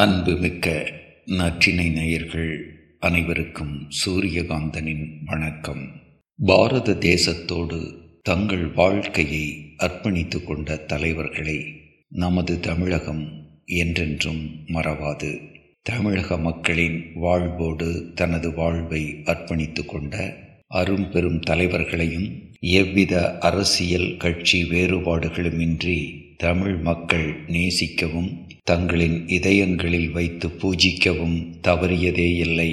அன்புமிக்க நற்றினை நேயர்கள் அனைவருக்கும் சூரியகாந்தனின் வணக்கம். பாரத தேசத்தோடு தங்கள் வாழ்க்கையை அர்ப்பணித்து கொண்ட தலைவர்களை நமது தமிழகம் என்றென்றும் மறவாது. தமிழக மக்களின் வாழ்வோடு தனது வாழ்வை அர்ப்பணித்து கொண்ட அரும்பெரும் தலைவர்களையும் எவ்வித அரசியல் கட்சி வேறுபாடுகளுமின்றி தமிழ் மக்கள் நேசிக்கவும் தங்களின் இதயங்களில் வைத்து பூஜிக்கவும் தவறியதே இல்லை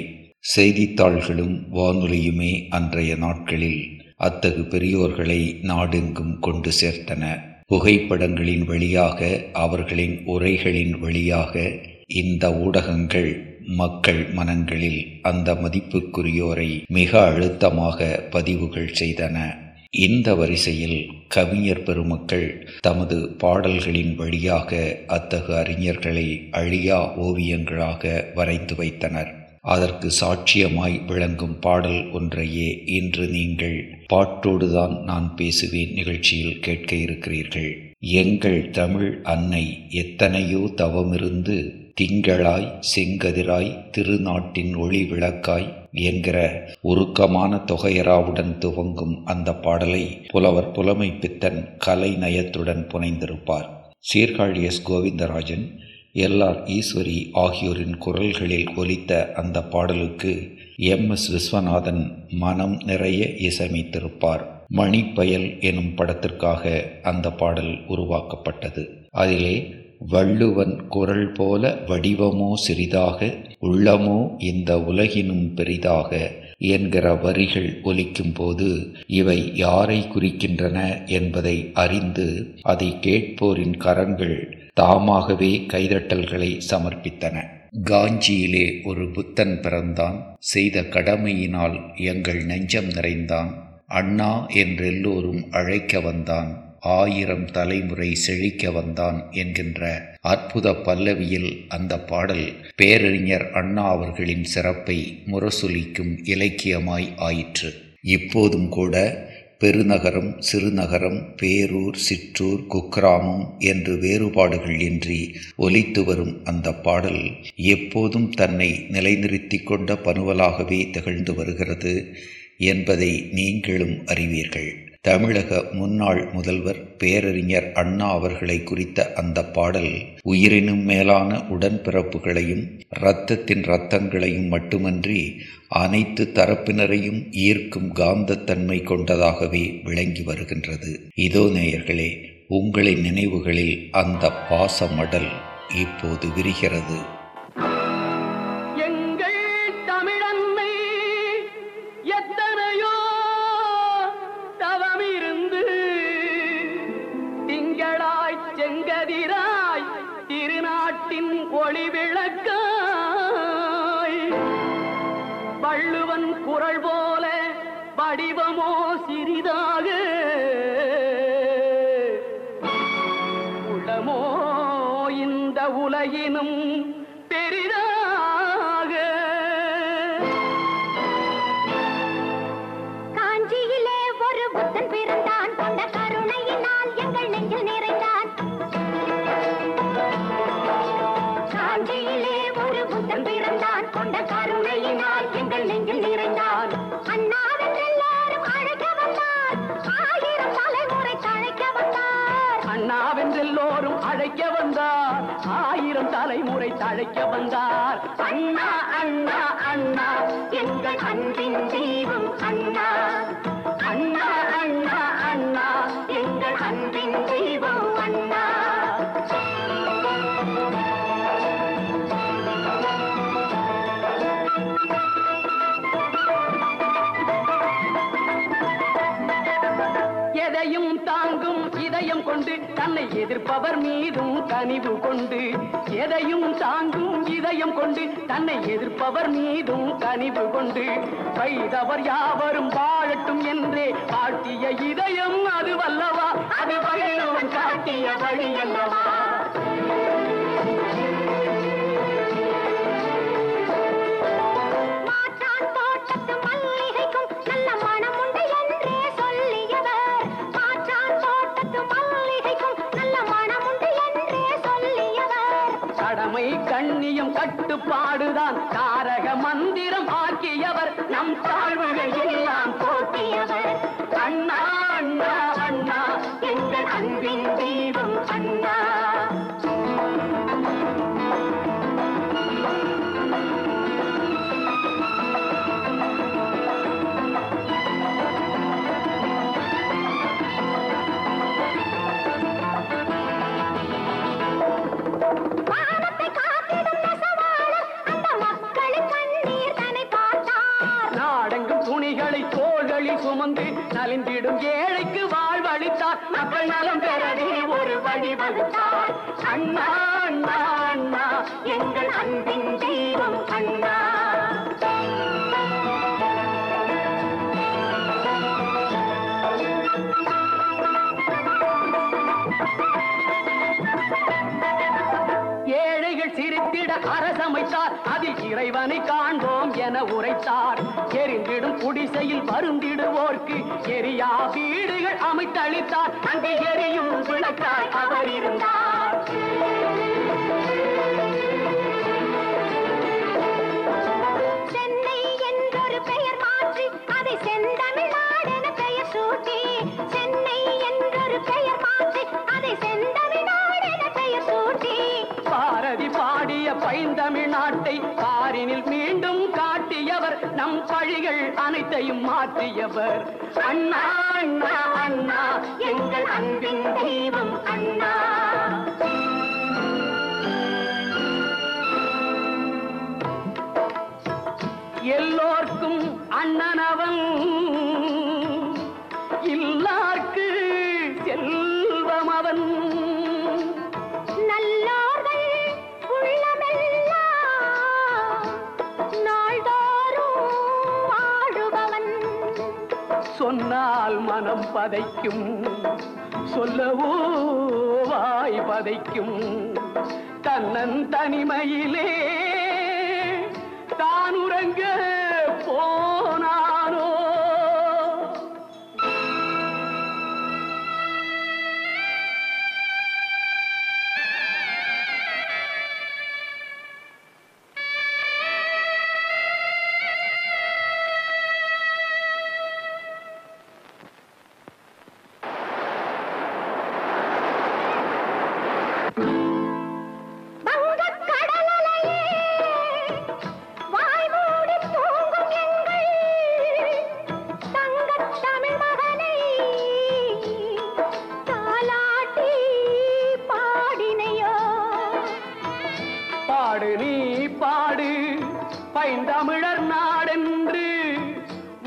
செய்தித்தாள்களும் வானொலியுமே அன்றைய நாட்களில் அத்தகு பெரியோர்களை நாடெங்கும் கொண்டு சேர்த்தன. புகைப்படங்களின் வழியாக அவர்களின் உரைகளின் வழியாக இந்த ஊடகங்கள் மக்கள் மனங்களில் அந்த மதிப்புக்குரியோரை மிக அழுத்தமாக பதிவுகள் செய்தன. இந்த வரிசையில் கவிஞர் பெருமக்கள் தமது பாடல்களின் வழியாக அத்தகு அறிஞர்களை அழியா ஓவியங்களாக வரைந்து வைத்தனர். அதற்கு சாட்சியமாய் விளங்கும் பாடல் ஒன்றையே இன்று நீங்கள் பாட்டோடுதான் நான் பேசுவேன் நிகழ்ச்சியில் கேட்க இருக்கிறீர்கள். எங்கள் தமிழ் அன்னை எத்தனையோ தவமிருந்து திங்களாய் செங்கதிராய் திருநாட்டின் ஒளி விளக்காய் என்கிற உருக்கமான தொகையராவுடன் துவங்கும் அந்த பாடலை புலவர் புலமை பித்தன் கலை நயத்துடன் புனைந்திருப்பார். Sirkazhi S Govindarajan L R Eswari ஆகியோரின் குரல்களில் ஒலித்த அந்த பாடலுக்கு எம். எஸ். விஸ்வநாதன் மனம் நிறைய இசையமைத்திருப்பார். மணிப்பயல் எனும் படத்திற்காக அந்த பாடல் உருவாக்கப்பட்டது. அதிலே வள்ளுவன் குரல் போல வடிவமோ சிறிதாக உள்ளமோ இந்த உலகினும் பெரிதாக என்கிற வரிகள் ஒலிக்கும் போது இவை யாரை குறிக்கின்றன என்பதை அறிந்து அதை கேட்போரின் கரங்கள் தாமாகவே கைதட்டல்களை சமர்ப்பித்தன. காஞ்சியிலே ஒரு புத்தன் பிறந்தான். செய்த கடமையினால் எங்கள் நெஞ்சம் நிறைந்தான். அண்ணா என்றெல்லோரும் அழைக்க வந்தான். ஆயிரம் தலைமுறை செழிக்க வந்தான் என்கின்ற அற்புத பல்லவியில் அந்த பாடல் பேரறிஞர் அண்ணா அவர்களின் சிறப்பை முரசொலிக்கும் இலக்கியமாய் ஆயிற்று. இப்போதும் கூட பெருநகரம் சிறுநகரம் பேரூர் சிற்றூர் குக்கிராமம் என்று வேறுபாடுகள் இன்றி ஒலித்து வரும் அந்த பாடல் எப்போதும் தன்னை நிலைநிறுத்தி கொண்ட பனுவலாகவே திகழ்ந்து வருகிறது என்பதை நீங்களும் அறிவீர்கள். தமிழக முன்னாள் முதல்வர் பேரறிஞர் அண்ணா அவர்களை குறித்த அந்த பாடல் உயிரினும் மேலான உடன்பிறப்புகளையும் இரத்தத்தின் இரத்தங்களையும் மட்டுமன்றி அனைத்து தரப்பினரையும் ஈர்க்கும் காந்தத்தன்மை கொண்டதாகவே விளங்கி வருகின்றது. இதோ நேயர்களே உங்களின் நினைவுகளில் அந்த பாசமடல் இப்போது விரிகிறது. குரல் போல வடிவமோ அழைக்க வந்தார். அண்ணா அண்ணா அண்ணா. எங்கள் அன்பின் தெய்வம் அண்ணா. எதையும் தாங்கும் இதயம் கொண்டு தன்னை எதிர்ப்பவர் மீதும் கனிவு கொண்டு. எதையும் தாங்கும் இதயம் கொண்டு தன்னை எதிர்ப்பவர் மீதும் கனிவு கொண்டு. வைதவர் யாவரும் வாழட்டும் என்றே வாழ்த்திய இதயம் அது வல்லவா அது வள்ளுவன் காட்டிய வழி அல்லவா? கடமை கண்ணியம் கட்டுப்பாடுதான். தாரக மந்திரம் ஆக்கியவர் நம் தாழ்வுகள் எல்லாம் போக்கியவர் அண்ணா அண்ணா அண்ணா எங்கள் அன்பின் நலிந்திடும் ஏழைக்கு வாழ்வளித்தார். மக்கள் நலம் பெறவே ஒரு வழி வகுத்தார். அண்ணா அண்ணா அண்ணா எங்கள் அன்பின் அரசமைத்தார். அதில் இறைவனை காண்போம் என உரைத்தார். எரிந்திடும் குடிசையில் வருந்திடுவோர்க்கு எரியா வீடுகள் அமைத்தளித்தார். அங்கே எரியும் விளக்காய் அவர் இருந்தார். அனைத்தையும் மாற்றியவர். அண்ணா அண்ணா அண்ணா எங்கள் அன்பின் தெய்வம் அண்ணா. எல்லோர்க்கும் அண்ணன் அவன் பதைக்கும். சொல்லவோ வாய் பதைக்கும். தன்னன் தனிமையிலே தான் உறங்க பாடு நீ பாடு. பைந்தமிழர் நாடென்று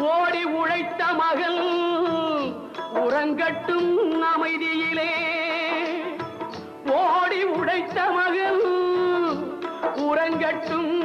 ஓடி உழைத்த மகள் உறங்கட்டும் அமைதியிலே. ஓடி உழைத்த மகள் உறங்கட்டும்